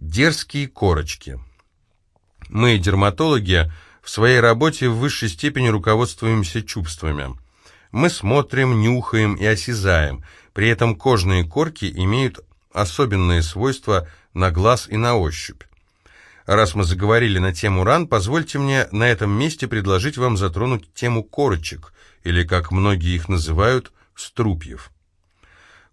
Дерзкие корочки. Мы, дерматологи, в своей работе в высшей степени руководствуемся чувствами. Мы смотрим, нюхаем и осязаем, при этом кожные корки имеют особенные свойства на глаз и на ощупь. Раз мы заговорили на тему ран, позвольте мне на этом месте предложить вам затронуть тему корочек, или, как многие их называют, струпьев.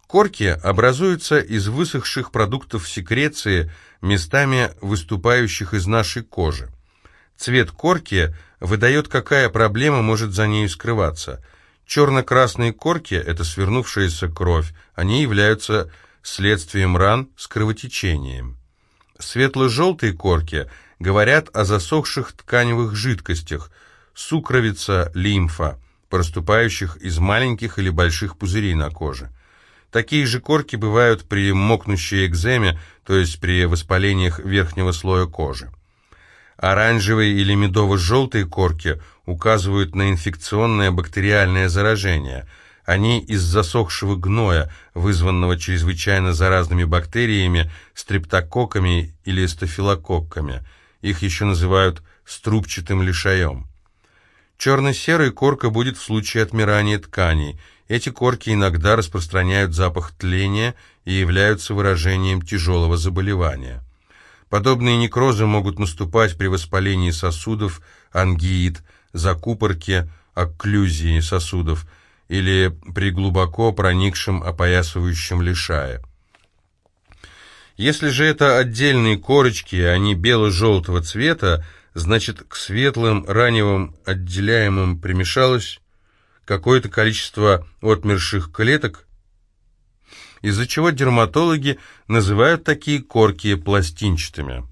Корки образуются из высохших продуктов секреции, местами выступающих из нашей кожи. Цвет корки выдает, какая проблема может за ней скрываться. Черно-красные корки – это свернувшаяся кровь, они являются следствием ран с кровотечением. Светло-желтые корки говорят о засохших тканевых жидкостях, сукровица, лимфа, проступающих из маленьких или больших пузырей на коже. Такие же корки бывают при мокнущей экземе, то есть при воспалениях верхнего слоя кожи. Оранжевые или медово-желтые корки указывают на инфекционное бактериальное заражение. Они из засохшего гноя, вызванного чрезвычайно заразными бактериями, стрептококками или стафилококками. Их еще называют струбчатым лишаем. Черно-серый корка будет в случае отмирания тканей – эти корки иногда распространяют запах тления и являются выражением тяжелого заболевания. Подобные некрозы могут наступать при воспалении сосудов, ангиит, закупорке, окклюзии сосудов или при глубоко проникшем опоясывающем лишае. Если же это отдельные корочки, а они бело-желтого цвета, значит к светлым раневым отделяемым примешалось какое-то количество отмерших клеток, из-за чего дерматологи называют такие корки пластинчатыми.